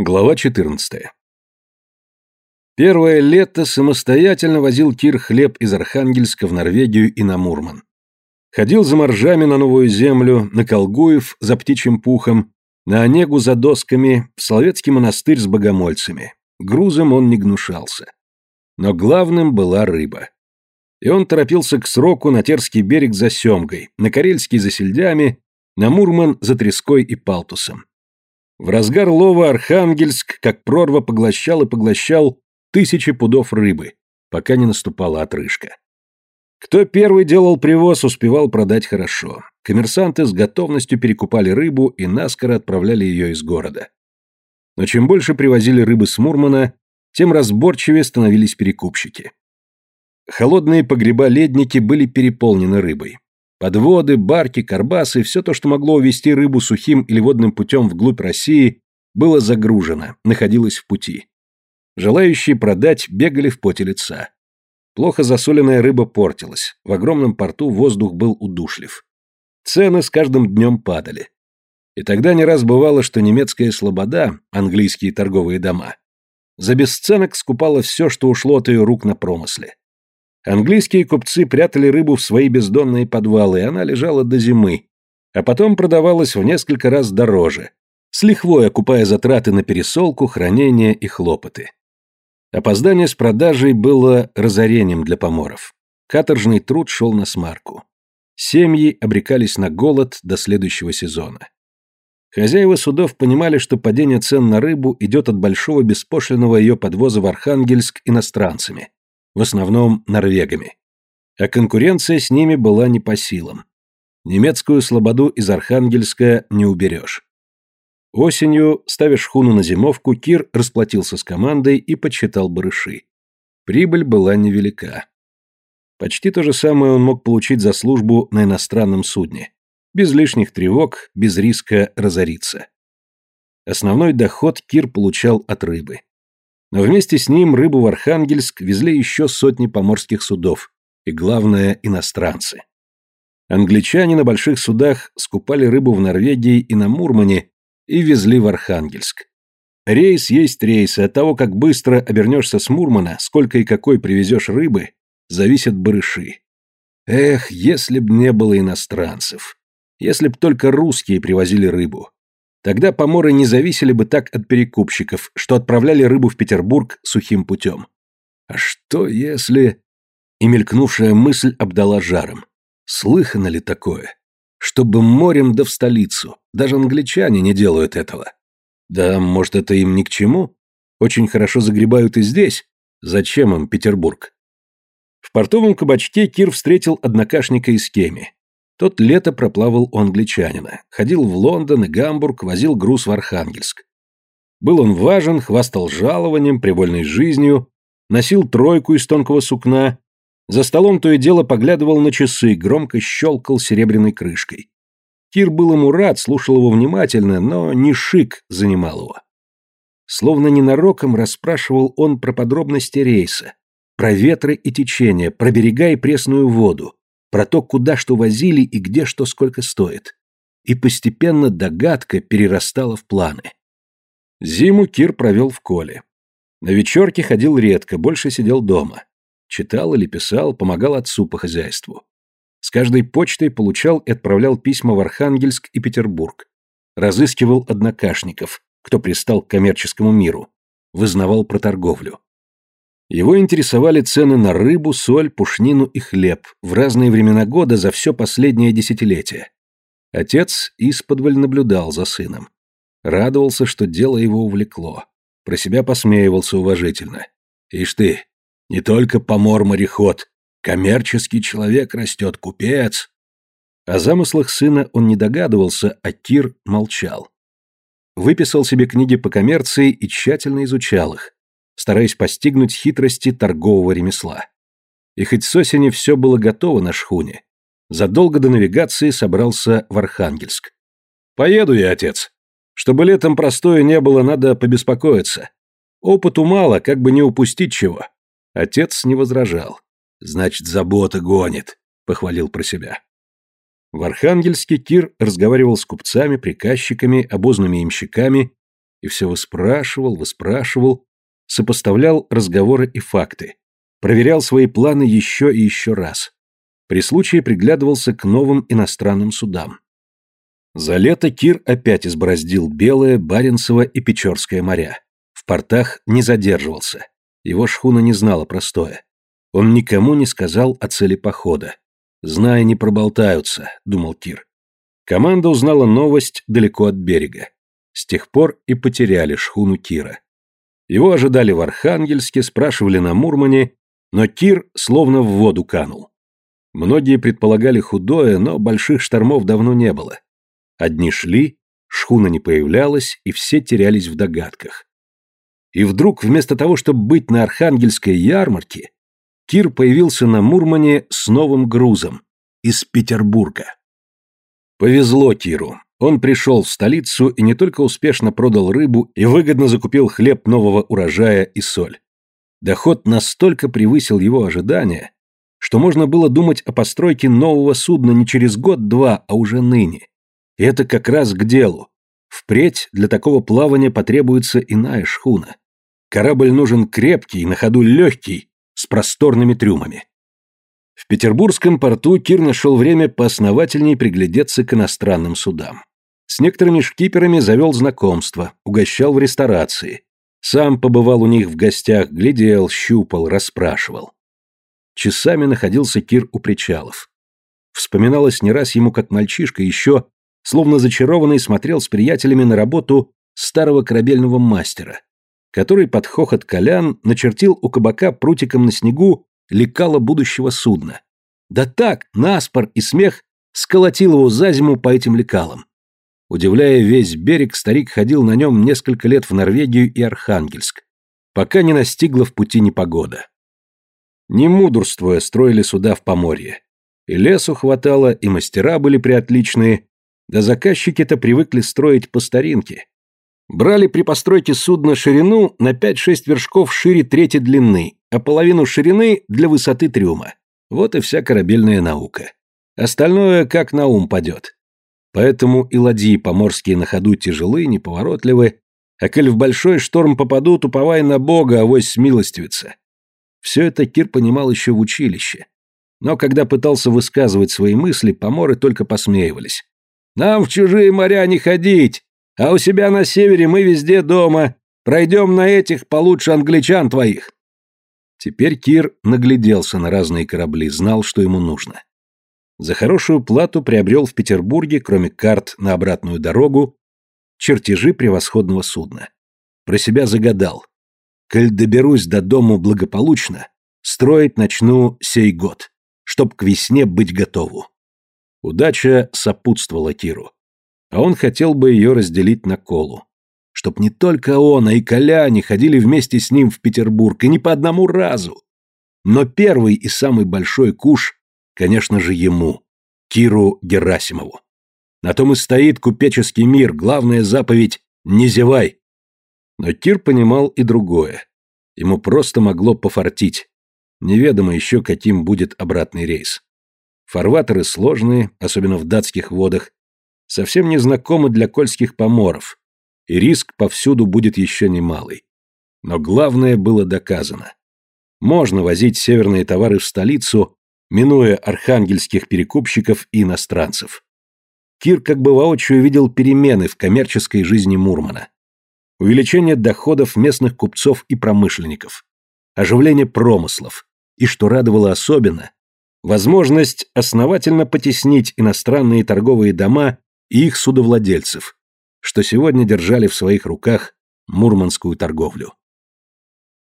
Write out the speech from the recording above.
Глава 14. Первое лето самостоятельно возил Кир хлеб из Архангельска в Норвегию и на Мурман. Ходил за моржами на Новую Землю, на Колгуев за птичьим пухом, на Онегу за досками, в Соловецкий монастырь с богомольцами. Грузом он не гнушался. Но главным была рыба. И он торопился к сроку на Терский берег за семгой, на Карельский за сельдями, на Мурман за треской и палтусом. В разгар лова Архангельск, как прорва, поглощал и поглощал тысячи пудов рыбы, пока не наступала отрыжка. Кто первый делал привоз, успевал продать хорошо. Коммерсанты с готовностью перекупали рыбу и наскоро отправляли ее из города. Но чем больше привозили рыбы с Мурмана, тем разборчивее становились перекупщики. Холодные погреба-ледники были переполнены рыбой. Подводы, барки, карбасы, все то, что могло увезти рыбу сухим или водным путем вглубь России, было загружено, находилось в пути. Желающие продать бегали в поте лица. Плохо засоленная рыба портилась, в огромном порту воздух был удушлив. Цены с каждым днем падали. И тогда не раз бывало, что немецкая слобода, английские торговые дома, за бесценок скупала все, что ушло от ее рук на промысле. Английские купцы прятали рыбу в свои бездонные подвалы, и она лежала до зимы, а потом продавалась в несколько раз дороже, с лихвой окупая затраты на пересолку, хранение и хлопоты. Опоздание с продажей было разорением для поморов. Каторжный труд шел на смарку. Семьи обрекались на голод до следующего сезона. Хозяева судов понимали, что падение цен на рыбу идет от большого беспошлиного ее подвоза в Архангельск иностранцами, в основном норвегами. А конкуренция с ними была не по силам. Немецкую слободу из Архангельска не уберешь. Осенью, ставя шхуну на зимовку, Кир расплатился с командой и подсчитал барыши. Прибыль была невелика. Почти то же самое он мог получить за службу на иностранном судне. Без лишних тревог, без риска разориться. Основной доход Кир получал от рыбы. Но вместе с ним рыбу в Архангельск везли еще сотни поморских судов, и, главное, иностранцы. Англичане на больших судах скупали рыбу в Норвегии и на Мурмане и везли в Архангельск. Рейс есть рейс, и от того, как быстро обернешься с Мурмана, сколько и какой привезешь рыбы, зависят барыши. Эх, если б не было иностранцев. Если б только русские привозили рыбу. Тогда поморы не зависели бы так от перекупщиков, что отправляли рыбу в Петербург сухим путем. А что если... И мелькнувшая мысль обдала жаром. Слыхано ли такое? Чтобы морем да в столицу. Даже англичане не делают этого. Да, может, это им ни к чему? Очень хорошо загребают и здесь. Зачем им Петербург? В портовом кабачке Кир встретил однокашника из Кеми. Тот лето проплавал у англичанина, ходил в Лондон и Гамбург, возил груз в Архангельск. Был он важен, хвастал жалованием, привольной жизнью, носил тройку из тонкого сукна, за столом то и дело поглядывал на часы, громко щелкал серебряной крышкой. Кир был ему рад, слушал его внимательно, но не шик занимал его. Словно ненароком расспрашивал он про подробности рейса, про ветры и течения, про берега и пресную воду, про то, куда что возили и где что сколько стоит. И постепенно догадка перерастала в планы. Зиму Кир провел в коле. На вечерке ходил редко, больше сидел дома. Читал или писал, помогал отцу по хозяйству. С каждой почтой получал и отправлял письма в Архангельск и Петербург. Разыскивал однокашников, кто пристал к коммерческому миру. Вызнавал про торговлю. Его интересовали цены на рыбу, соль, пушнину и хлеб в разные времена года за все последнее десятилетие. Отец исподволь наблюдал за сыном. Радовался, что дело его увлекло. Про себя посмеивался уважительно. «Ишь ты, не только помор-мореход, коммерческий человек растет, купец». О замыслах сына он не догадывался, а Кир молчал. Выписал себе книги по коммерции и тщательно изучал их стараясь постигнуть хитрости торгового ремесла. И хоть с осени все было готово на шхуне, задолго до навигации собрался в Архангельск. «Поеду я, отец. Чтобы летом простое не было, надо побеспокоиться. Опыту мало, как бы не упустить чего». Отец не возражал. «Значит, забота гонит», — похвалил про себя. В Архангельске Кир разговаривал с купцами, приказчиками, обозными имщиками И все выспрашивал, выспрашивал, сопоставлял разговоры и факты, проверял свои планы еще и еще раз. При случае приглядывался к новым иностранным судам. За лето Кир опять избороздил Белое, Баренцево и Печорское моря. В портах не задерживался. Его шхуна не знала простоя. Он никому не сказал о цели похода. «Зная, не проболтаются», — думал Кир. Команда узнала новость далеко от берега. С тех пор и потеряли шхуну Кира. Его ожидали в Архангельске, спрашивали на Мурмане, но Кир словно в воду канул. Многие предполагали худое, но больших штормов давно не было. Одни шли, шхуна не появлялась, и все терялись в догадках. И вдруг, вместо того, чтобы быть на Архангельской ярмарке, Кир появился на Мурмане с новым грузом из Петербурга. Повезло Киру. Он пришел в столицу и не только успешно продал рыбу и выгодно закупил хлеб нового урожая и соль. Доход настолько превысил его ожидания, что можно было думать о постройке нового судна не через год-два, а уже ныне. И это как раз к делу. Впредь для такого плавания потребуется иная шхуна. Корабль нужен крепкий, на ходу легкий, с просторными трюмами. В Петербургском порту Кир нашел время поосновательнее приглядеться к иностранным судам. С некоторыми шкиперами завел знакомство, угощал в ресторации. Сам побывал у них в гостях, глядел, щупал, расспрашивал. Часами находился Кир у причалов. Вспоминалось не раз ему, как мальчишка еще словно зачарованный смотрел с приятелями на работу старого корабельного мастера, который под хохот колян начертил у кабака прутиком на снегу лекало будущего судна. Да так, наспор и смех сколотил его за зиму по этим лекалам. Удивляя весь берег, старик ходил на нем несколько лет в Норвегию и Архангельск, пока не настигла в пути непогода. Не мудрствуя, строили суда в Поморье. И лесу хватало, и мастера были приотличные, да заказчики-то привыкли строить по старинке. Брали при постройке судна ширину на 5-6 вершков шире трети длины, а половину ширины для высоты трюма. Вот и вся корабельная наука. Остальное как на ум падет. Поэтому и ладьи поморские на ходу тяжелы, неповоротливы, а коль в большой шторм попадут, уповай на Бога, авось смилостивится. Все это Кир понимал еще в училище. Но когда пытался высказывать свои мысли, поморы только посмеивались. Нам в чужие моря не ходить, а у себя на севере мы везде дома. Пройдем на этих получше англичан твоих». Теперь Кир нагляделся на разные корабли, знал, что ему нужно. За хорошую плату приобрел в Петербурге, кроме карт на обратную дорогу, чертежи превосходного судна. Про себя загадал. Коль доберусь до дому благополучно, строить начну сей год, чтоб к весне быть готову. Удача сопутствовала Киру. А он хотел бы ее разделить на колу. Чтоб не только он, а и Коляне ходили вместе с ним в Петербург, и не по одному разу. Но первый и самый большой куш, конечно же, ему, Киру Герасимову. На том и стоит купеческий мир, главная заповедь «не зевай». Но Кир понимал и другое. Ему просто могло пофартить. Неведомо еще, каким будет обратный рейс. Фарватеры сложные, особенно в датских водах, совсем не знакомы для кольских поморов, и риск повсюду будет еще немалый. Но главное было доказано. Можно возить северные товары в столицу, минуя архангельских перекупщиков и иностранцев. Кир как бы воочию видел перемены в коммерческой жизни Мурмана. Увеличение доходов местных купцов и промышленников, оживление промыслов, и, что радовало особенно, возможность основательно потеснить иностранные торговые дома и их судовладельцев, что сегодня держали в своих руках мурманскую торговлю.